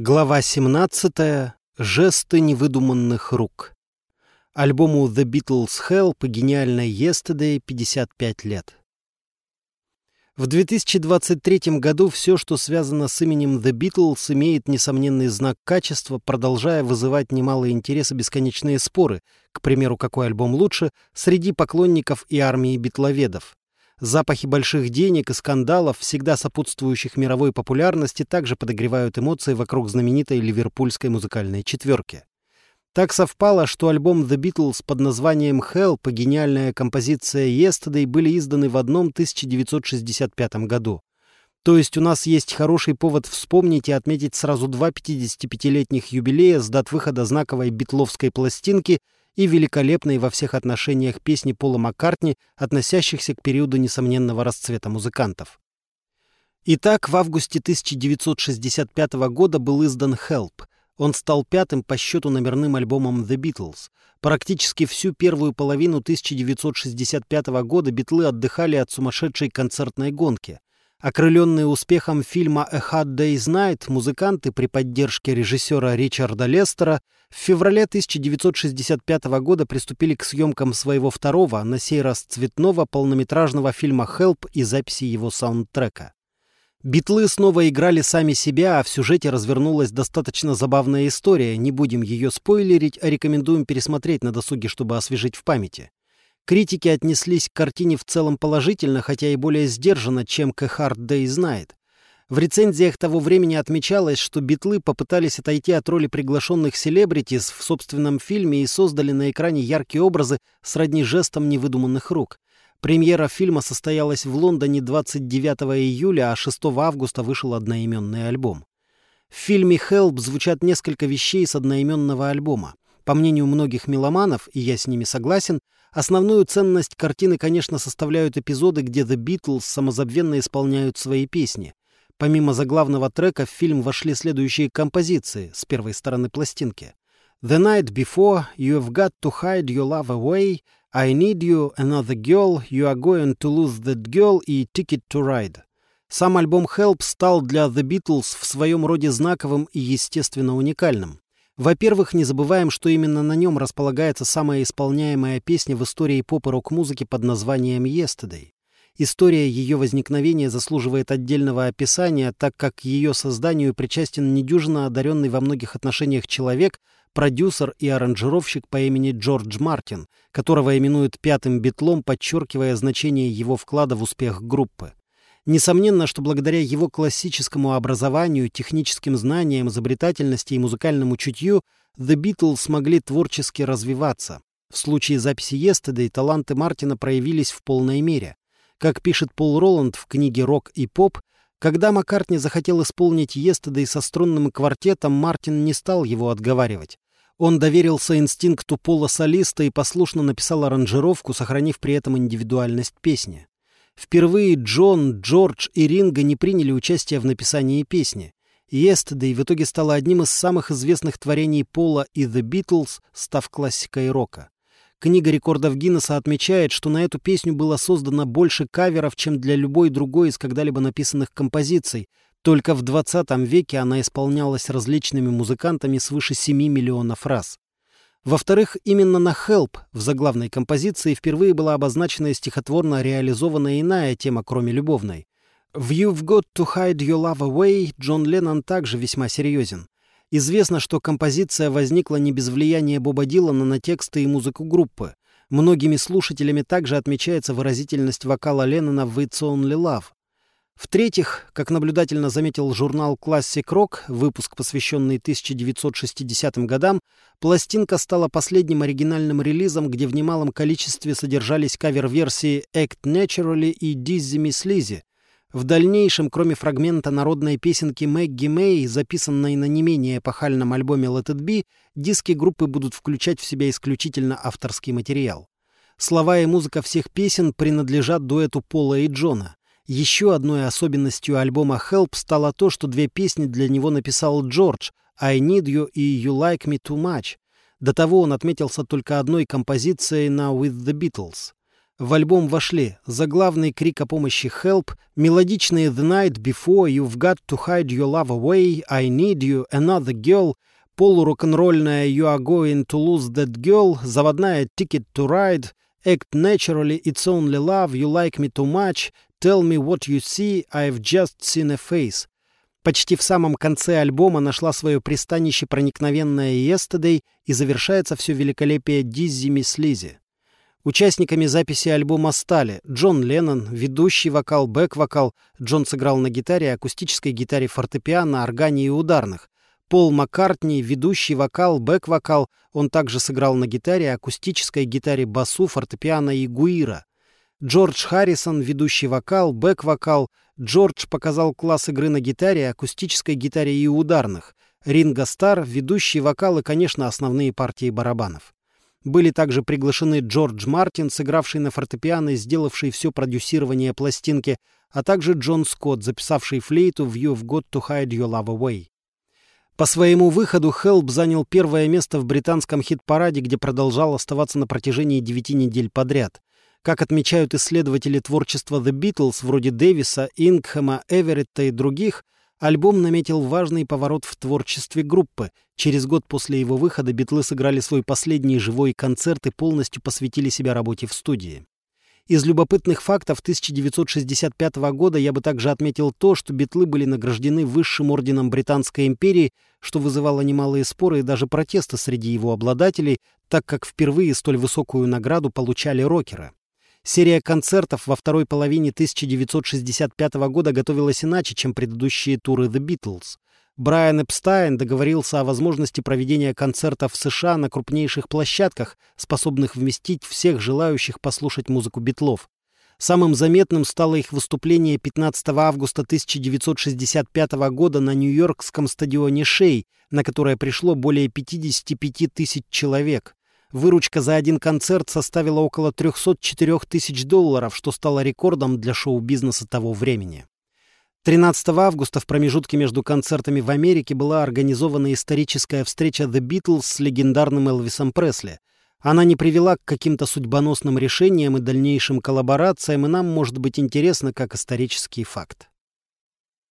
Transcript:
Глава 17. Жесты невыдуманных рук. Альбому The Beatles Help гениальной Yesterday 55 лет. В 2023 году все, что связано с именем The Beatles, имеет несомненный знак качества, продолжая вызывать немалый интерес и бесконечные споры, к примеру, какой альбом лучше, среди поклонников и армии битловедов. Запахи больших денег и скандалов, всегда сопутствующих мировой популярности, также подогревают эмоции вокруг знаменитой ливерпульской музыкальной четверки. Так совпало, что альбом The Beatles под названием Help и гениальная композиция Yesterday были изданы в одном 1965 году. То есть у нас есть хороший повод вспомнить и отметить сразу два 55-летних юбилея с дат выхода знаковой битловской пластинки и великолепной во всех отношениях песни Пола Маккартни, относящихся к периоду несомненного расцвета музыкантов. Итак, в августе 1965 года был издан «Help». Он стал пятым по счету номерным альбомом The Beatles. Практически всю первую половину 1965 года битлы отдыхали от сумасшедшей концертной гонки. Окрыленные успехом фильма «A Hard Day's Night» музыканты при поддержке режиссера Ричарда Лестера в феврале 1965 года приступили к съемкам своего второго, на сей раз цветного, полнометражного фильма «Help» и записи его саундтрека. Битлы снова играли сами себя, а в сюжете развернулась достаточно забавная история. Не будем ее спойлерить, а рекомендуем пересмотреть на досуге, чтобы освежить в памяти. Критики отнеслись к картине в целом положительно, хотя и более сдержанно, чем к Hard Day's Night. В рецензиях того времени отмечалось, что битлы попытались отойти от роли приглашенных селебритис в собственном фильме и создали на экране яркие образы сродни жестом невыдуманных рук. Премьера фильма состоялась в Лондоне 29 июля, а 6 августа вышел одноименный альбом. В фильме «Help» звучат несколько вещей с одноименного альбома. По мнению многих меломанов, и я с ними согласен, Основную ценность картины, конечно, составляют эпизоды, где The Beatles самозабвенно исполняют свои песни. Помимо заглавного трека в фильм вошли следующие композиции с первой стороны пластинки. «The Night Before», «You've Got to Hide Your Love Away», «I Need You», «Another Girl», «You Are Going to Lose That Girl» и «Ticket to Ride». Сам альбом «Help» стал для The Beatles в своем роде знаковым и, естественно, уникальным. Во-первых, не забываем, что именно на нем располагается самая исполняемая песня в истории поп и рок-музыки под названием «Yesterday». История ее возникновения заслуживает отдельного описания, так как к ее созданию причастен недюжинно одаренный во многих отношениях человек, продюсер и аранжировщик по имени Джордж Мартин, которого именуют «пятым битлом», подчеркивая значение его вклада в успех группы. Несомненно, что благодаря его классическому образованию, техническим знаниям, изобретательности и музыкальному чутью The Beatles смогли творчески развиваться. В случае записи Yesterday таланты Мартина проявились в полной мере. Как пишет Пол Роланд в книге «Рок и поп», когда Маккартни захотел исполнить Yesterday со струнным квартетом, Мартин не стал его отговаривать. Он доверился инстинкту пола-солиста и послушно написал аранжировку, сохранив при этом индивидуальность песни. Впервые Джон, Джордж и Ринго не приняли участие в написании песни. «Yesterday» в итоге стала одним из самых известных творений Пола и The Beatles, став классикой рока. Книга рекордов Гиннесса отмечает, что на эту песню было создано больше каверов, чем для любой другой из когда-либо написанных композиций. Только в 20 веке она исполнялась различными музыкантами свыше 7 миллионов раз. Во-вторых, именно на «Help» в заглавной композиции впервые была обозначена стихотворно реализованная иная тема, кроме любовной. В «You've Got to Hide Your Love Away» Джон Леннон также весьма серьезен. Известно, что композиция возникла не без влияния Боба Дилана на тексты и музыку группы. Многими слушателями также отмечается выразительность вокала Леннона в «It's Only Love». В-третьих, как наблюдательно заметил журнал Classic Rock, выпуск, посвященный 1960 годам, пластинка стала последним оригинальным релизом, где в немалом количестве содержались кавер-версии Act Naturally и Dizzy Miss Lizzy. В дальнейшем, кроме фрагмента народной песенки Мэгги Мэй, записанной на не менее эпохальном альбоме Let It Be, диски группы будут включать в себя исключительно авторский материал. Слова и музыка всех песен принадлежат дуэту Пола и Джона. Еще одной особенностью альбома Help стало то, что две песни для него написал Джордж «I Need You» и «You Like Me Too Much». До того он отметился только одной композицией на «With the Beatles». В альбом вошли заглавный крик о помощи «Help», мелодичные «The Night Before», «You've Got to Hide Your Love Away», «I Need You», «Another Girl», полурок-н-ролльная «You Are Going to Lose That Girl», заводная «Ticket to Ride», «Act Naturally», «It's Only Love», «You Like Me Too Much», «Tell Me What You See», «I've Just Seen a Face». Почти в самом конце альбома нашла свое пристанище проникновенная «Yesterday» и завершается все великолепие «Dizzy Miss Lizzy». Участниками записи альбома стали Джон Леннон, ведущий вокал, бэк-вокал, Джон сыграл на гитаре, акустической гитаре, фортепиано, органе и ударных. Пол Маккартни, ведущий вокал, бэк-вокал, он также сыграл на гитаре, акустической гитаре, басу, фортепиано и гуира. Джордж Харрисон, ведущий вокал, бэк-вокал. Джордж показал класс игры на гитаре, акустической гитаре и ударных. Ринго Стар, ведущий вокал и, конечно, основные партии барабанов. Были также приглашены Джордж Мартин, сыгравший на фортепиано и сделавший все продюсирование пластинки, а также Джон Скотт, записавший флейту в «You've Got to Hide Your Love Away». По своему выходу Хелп занял первое место в британском хит-параде, где продолжал оставаться на протяжении девяти недель подряд. Как отмечают исследователи творчества The Beatles, вроде Дэвиса, Ингхэма, Эверетта и других – Альбом наметил важный поворот в творчестве группы. Через год после его выхода битлы сыграли свой последний живой концерт и полностью посвятили себя работе в студии. Из любопытных фактов 1965 года я бы также отметил то, что битлы были награждены высшим орденом Британской империи, что вызывало немалые споры и даже протесты среди его обладателей, так как впервые столь высокую награду получали рокеры. Серия концертов во второй половине 1965 года готовилась иначе, чем предыдущие туры The Beatles. Брайан Эпстайн договорился о возможности проведения концертов в США на крупнейших площадках, способных вместить всех желающих послушать музыку битлов. Самым заметным стало их выступление 15 августа 1965 года на Нью-Йоркском стадионе «Шей», на которое пришло более 55 тысяч человек. Выручка за один концерт составила около 304 тысяч долларов, что стало рекордом для шоу-бизнеса того времени. 13 августа в промежутке между концертами в Америке была организована историческая встреча The Beatles с легендарным Элвисом Пресли. Она не привела к каким-то судьбоносным решениям и дальнейшим коллаборациям, и нам может быть интересно как исторический факт.